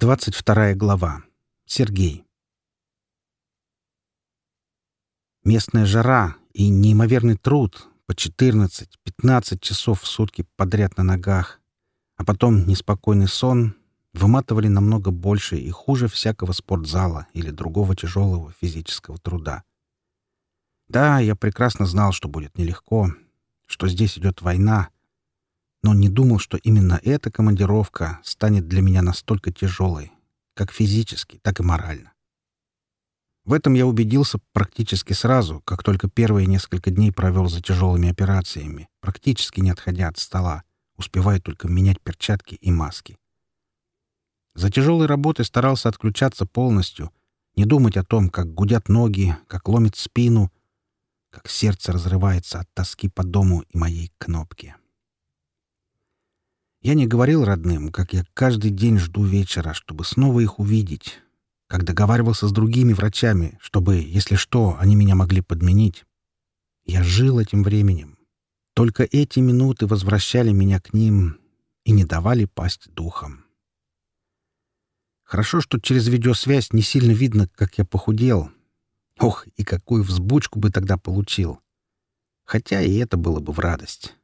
22 глава. Сергей. Местная жара и неимоверный труд по 14-15 часов в сутки подряд на ногах, а потом неспокойный сон выматывали намного больше и хуже всякого спортзала или другого тяжелого физического труда. Да, я прекрасно знал, что будет нелегко, что здесь идет война, но не думал, что именно эта командировка станет для меня настолько тяжелой, как физически, так и морально. В этом я убедился практически сразу, как только первые несколько дней провел за тяжелыми операциями, практически не отходя от стола, успевая только менять перчатки и маски. За тяжелой работой старался отключаться полностью, не думать о том, как гудят ноги, как ломит спину — как сердце разрывается от тоски по дому и моей кнопке. Я не говорил родным, как я каждый день жду вечера, чтобы снова их увидеть, как договаривался с другими врачами, чтобы, если что, они меня могли подменить. Я жил этим временем. Только эти минуты возвращали меня к ним и не давали пасть духом. Хорошо, что через видеосвязь не сильно видно, как я похудел — Ох, и какую взбучку бы тогда получил! Хотя и это было бы в радость.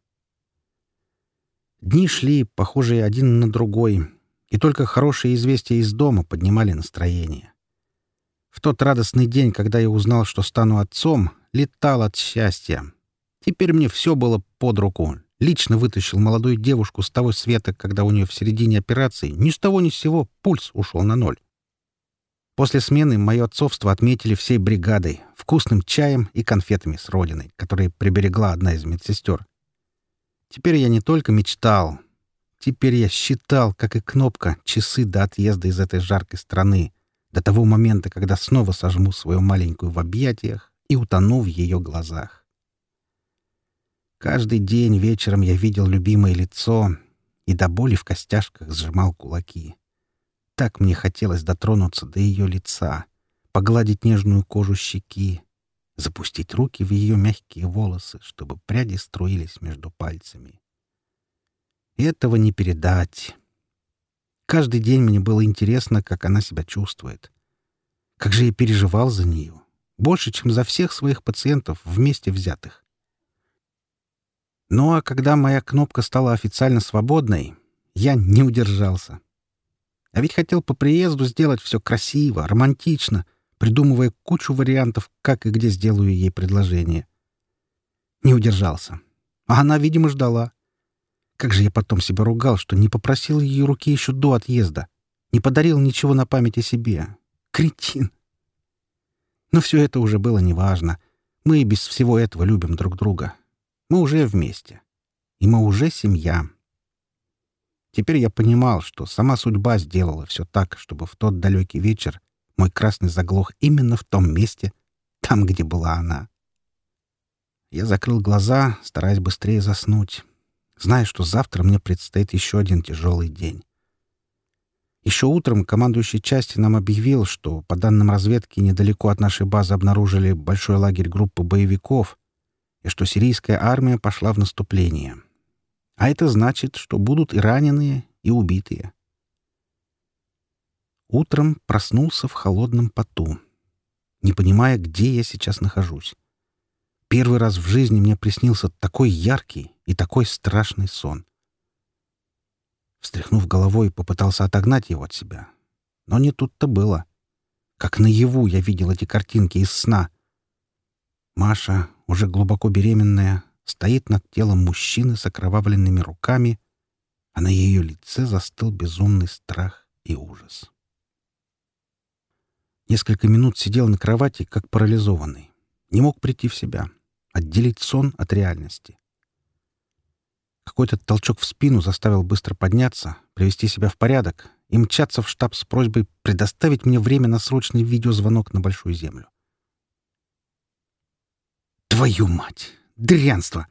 Дни шли, похожие один на другой, и только хорошие известия из дома поднимали настроение. В тот радостный день, когда я узнал, что стану отцом, летал от счастья. Теперь мне все было под руку. Лично вытащил молодую девушку с того света, когда у нее в середине операции ни с того ни с сего пульс ушел на ноль. После смены мое отцовство отметили всей бригадой, вкусным чаем и конфетами с родиной, которые приберегла одна из медсестер. Теперь я не только мечтал. Теперь я считал, как и кнопка, часы до отъезда из этой жаркой страны, до того момента, когда снова сожму свою маленькую в объятиях и утону в ее глазах. Каждый день вечером я видел любимое лицо и до боли в костяшках сжимал кулаки. Так мне хотелось дотронуться до ее лица, погладить нежную кожу щеки, запустить руки в ее мягкие волосы, чтобы пряди струились между пальцами. Этого не передать. Каждый день мне было интересно, как она себя чувствует. Как же я переживал за нее. Больше, чем за всех своих пациентов вместе взятых. Ну а когда моя кнопка стала официально свободной, я не удержался. А ведь хотел по приезду сделать все красиво, романтично, придумывая кучу вариантов, как и где сделаю ей предложение. Не удержался. А она, видимо, ждала. Как же я потом себя ругал, что не попросил ее руки еще до отъезда. Не подарил ничего на память о себе. Кретин. Но все это уже было неважно. Мы и без всего этого любим друг друга. Мы уже вместе. И мы уже семья. Теперь я понимал, что сама судьба сделала все так, чтобы в тот далекий вечер мой красный заглох именно в том месте, там, где была она. Я закрыл глаза, стараясь быстрее заснуть, зная, что завтра мне предстоит еще один тяжелый день. Еще утром командующий части нам объявил, что, по данным разведки, недалеко от нашей базы обнаружили большой лагерь группы боевиков и что сирийская армия пошла в наступление. А это значит, что будут и раненые, и убитые. Утром проснулся в холодном поту, не понимая, где я сейчас нахожусь. Первый раз в жизни мне приснился такой яркий и такой страшный сон. Встряхнув головой, попытался отогнать его от себя. Но не тут-то было. Как наяву я видел эти картинки из сна. Маша, уже глубоко беременная, стоит над телом мужчины с окровавленными руками, а на ее лице застыл безумный страх и ужас. Несколько минут сидел на кровати, как парализованный. Не мог прийти в себя, отделить сон от реальности. Какой-то толчок в спину заставил быстро подняться, привести себя в порядок и мчаться в штаб с просьбой предоставить мне время на срочный видеозвонок на Большую Землю. «Твою мать! Дрянство!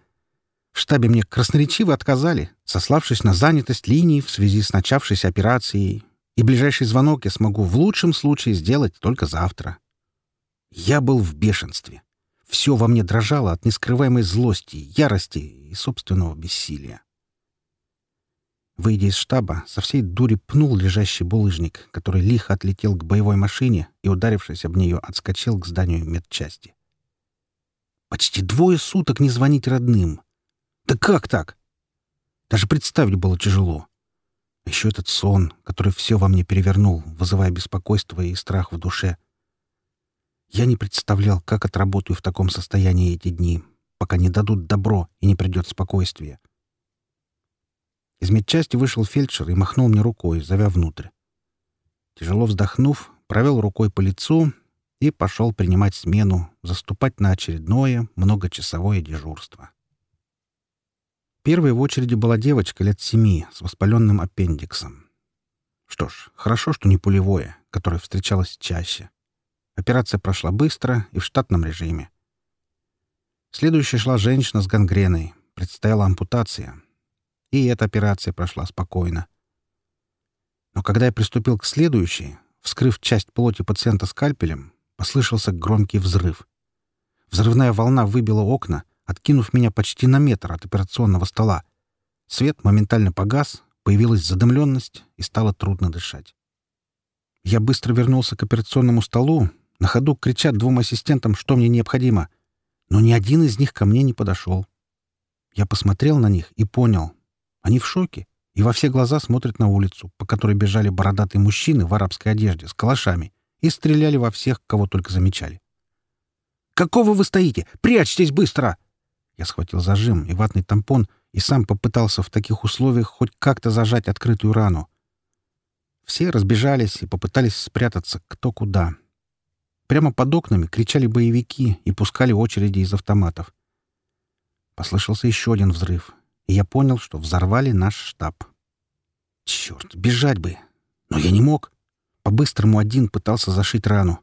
В штабе мне красноречиво отказали, сославшись на занятость линии в связи с начавшейся операцией, и ближайший звонок я смогу в лучшем случае сделать только завтра. Я был в бешенстве. Все во мне дрожало от нескрываемой злости, ярости и собственного бессилия. Выйдя из штаба, со всей дури пнул лежащий булыжник, который лихо отлетел к боевой машине и, ударившись об нее, отскочил к зданию медчасти. Почти двое суток не звонить родным. Да как так? Даже представить было тяжело. Еще этот сон, который все во мне перевернул, вызывая беспокойство и страх в душе. Я не представлял, как отработаю в таком состоянии эти дни, пока не дадут добро и не придет спокойствие. Из медчасти вышел фельдшер и махнул мне рукой, зовя внутрь. Тяжело вздохнув, провел рукой по лицу и пошел принимать смену, заступать на очередное многочасовое дежурство. Первой в очереди была девочка лет семи с воспаленным аппендиксом. Что ж, хорошо, что не пулевое, которое встречалось чаще. Операция прошла быстро и в штатном режиме. Следующая шла женщина с гангреной. Предстояла ампутация. И эта операция прошла спокойно. Но когда я приступил к следующей, вскрыв часть плоти пациента скальпелем, послышался громкий взрыв. Взрывная волна выбила окна, откинув меня почти на метр от операционного стола. Свет моментально погас, появилась задымленность и стало трудно дышать. Я быстро вернулся к операционному столу, на ходу кричат двум ассистентам, что мне необходимо. Но ни один из них ко мне не подошел. Я посмотрел на них и понял, они в шоке и во все глаза смотрят на улицу, по которой бежали бородатые мужчины в арабской одежде с калашами и стреляли во всех, кого только замечали. «Какого вы стоите? Прячьтесь быстро!» Я схватил зажим и ватный тампон и сам попытался в таких условиях хоть как-то зажать открытую рану. Все разбежались и попытались спрятаться кто куда. Прямо под окнами кричали боевики и пускали очереди из автоматов. Послышался еще один взрыв, и я понял, что взорвали наш штаб. Черт, бежать бы! Но я не мог. По-быстрому один пытался зашить рану.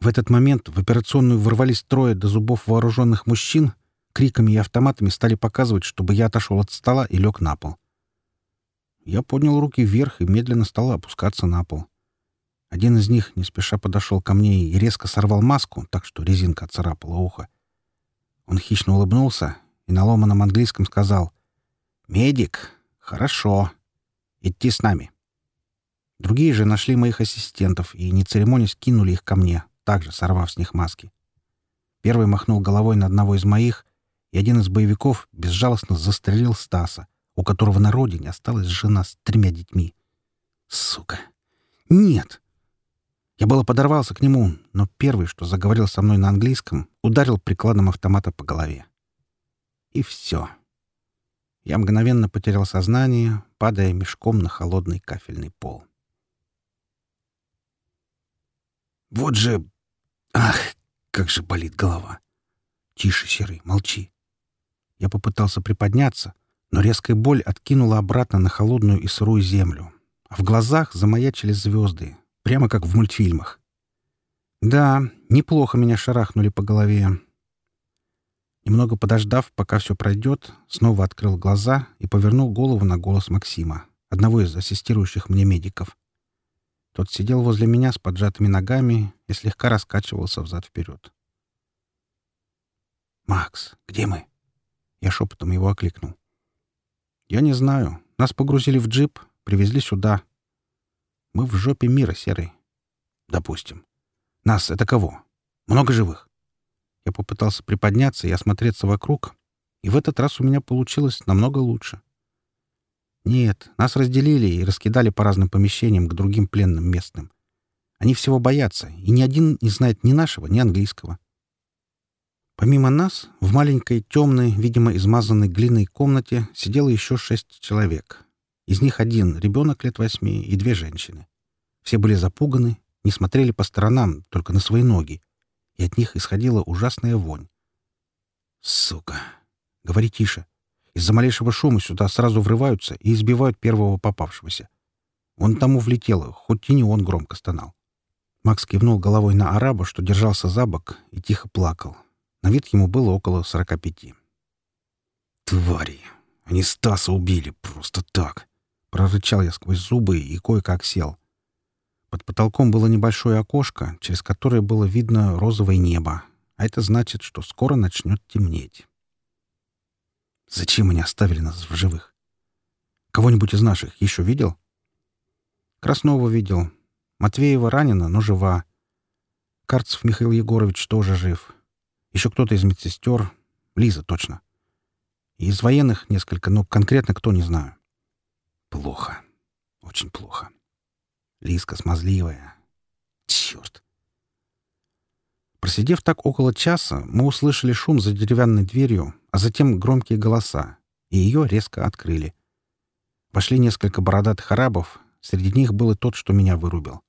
В этот момент в операционную ворвались трое до зубов вооруженных мужчин, криками и автоматами стали показывать, чтобы я отошел от стола и лег на пол. Я поднял руки вверх и медленно стал опускаться на пол. Один из них не спеша подошел ко мне и резко сорвал маску, так что резинка отцарапала ухо. Он хищно улыбнулся и на ломаном английском сказал «Медик, хорошо. Идти с нами». Другие же нашли моих ассистентов и, не церемонясь, кинули их ко мне, также сорвав с них маски. Первый махнул головой на одного из моих, и один из боевиков безжалостно застрелил Стаса, у которого на родине осталась жена с тремя детьми. Сука! Нет! Я было подорвался к нему, но первый, что заговорил со мной на английском, ударил прикладом автомата по голове. И все. Я мгновенно потерял сознание, падая мешком на холодный кафельный пол. Вот же... Ах, как же болит голова. Тише, Серый, молчи. Я попытался приподняться, но резкая боль откинула обратно на холодную и сырую землю. А в глазах замаячили звезды, прямо как в мультфильмах. Да, неплохо меня шарахнули по голове, Немного подождав, пока все пройдет, снова открыл глаза и повернул голову на голос Максима, одного из ассистирующих мне медиков. Тот сидел возле меня с поджатыми ногами и слегка раскачивался взад-вперед. «Макс, где мы?» Я шепотом его окликнул. «Я не знаю. Нас погрузили в джип, привезли сюда. Мы в жопе мира, Серый. Допустим. Нас — это кого? Много живых?» Я попытался приподняться и осмотреться вокруг, и в этот раз у меня получилось намного лучше. Нет, нас разделили и раскидали по разным помещениям к другим пленным местным. Они всего боятся, и ни один не знает ни нашего, ни английского. Помимо нас, в маленькой, темной, видимо, измазанной глиной комнате сидело еще шесть человек. Из них один — ребенок лет восьми и две женщины. Все были запуганы, не смотрели по сторонам, только на свои ноги, и от них исходила ужасная вонь. «Сука! Говори тише. Из-за малейшего шума сюда сразу врываются и избивают первого попавшегося. Он тому влетело, хоть и не он громко стонал. Макс кивнул головой на араба, что держался за бок, и тихо плакал. На вид ему было около сорока пяти. «Твари! Они Стаса убили просто так!» Прорычал я сквозь зубы и кое-как сел. Под потолком было небольшое окошко, через которое было видно розовое небо, а это значит, что скоро начнет темнеть. Зачем они оставили нас в живых? Кого-нибудь из наших еще видел?» «Краснова видел. Матвеева ранена, но жива. Карцев Михаил Егорович тоже жив. Еще кто-то из медсестер. Лиза, точно. И из военных несколько, но конкретно кто, не знаю. Плохо. Очень плохо. Лизка смазливая. Черт. Просидев так около часа, мы услышали шум за деревянной дверью, а затем громкие голоса, и ее резко открыли. Вошли несколько бородатых арабов, среди них был и тот, что меня вырубил.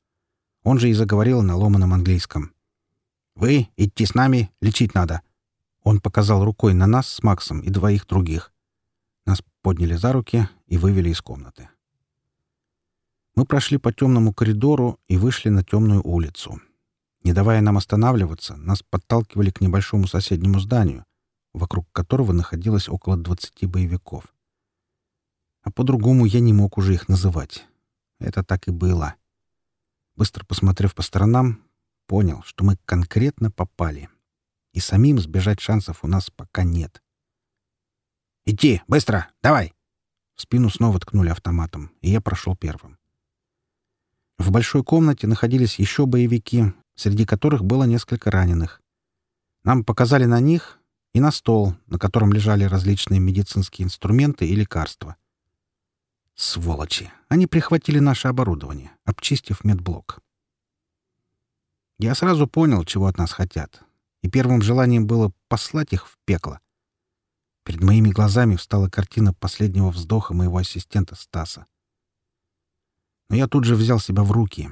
Он же и заговорил на ломаном английском. «Вы идти с нами, лечить надо». Он показал рукой на нас с Максом и двоих других. Нас подняли за руки и вывели из комнаты. Мы прошли по темному коридору и вышли на темную улицу. Не давая нам останавливаться, нас подталкивали к небольшому соседнему зданию, вокруг которого находилось около 20 боевиков. А по-другому я не мог уже их называть. Это так и было. Быстро посмотрев по сторонам, понял, что мы конкретно попали. И самим сбежать шансов у нас пока нет. «Идти! Быстро! Давай!» В спину снова ткнули автоматом, и я прошел первым. В большой комнате находились еще боевики, среди которых было несколько раненых. Нам показали на них и на стол, на котором лежали различные медицинские инструменты и лекарства. Сволочи! Они прихватили наше оборудование, обчистив медблок. Я сразу понял, чего от нас хотят, и первым желанием было послать их в пекло. Перед моими глазами встала картина последнего вздоха моего ассистента Стаса. Но я тут же взял себя в руки.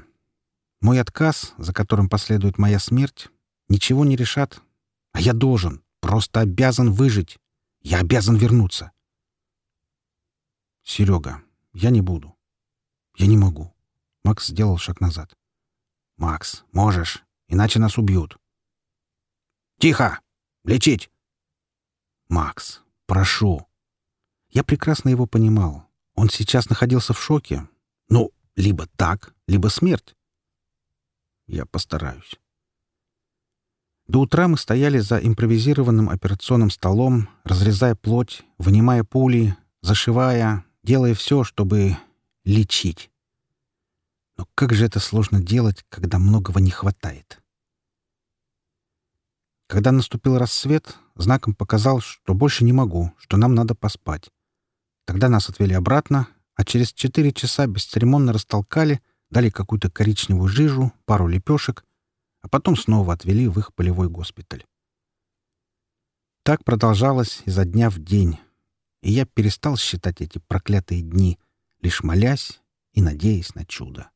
Мой отказ, за которым последует моя смерть, ничего не решат, а я должен, просто обязан выжить. Я обязан вернуться. Серега, я не буду. Я не могу. Макс сделал шаг назад. Макс, можешь, иначе нас убьют. Тихо! Лечить! Макс, прошу. Я прекрасно его понимал. Он сейчас находился в шоке. Ну, либо так, либо смерть. Я постараюсь. До утра мы стояли за импровизированным операционным столом, разрезая плоть, вынимая пули, зашивая, делая все, чтобы лечить. Но как же это сложно делать, когда многого не хватает? Когда наступил рассвет, знаком показал, что больше не могу, что нам надо поспать. Тогда нас отвели обратно, а через четыре часа бесцеремонно растолкали, дали какую-то коричневую жижу, пару лепешек, а потом снова отвели в их полевой госпиталь. Так продолжалось изо дня в день, и я перестал считать эти проклятые дни, лишь молясь и надеясь на чудо.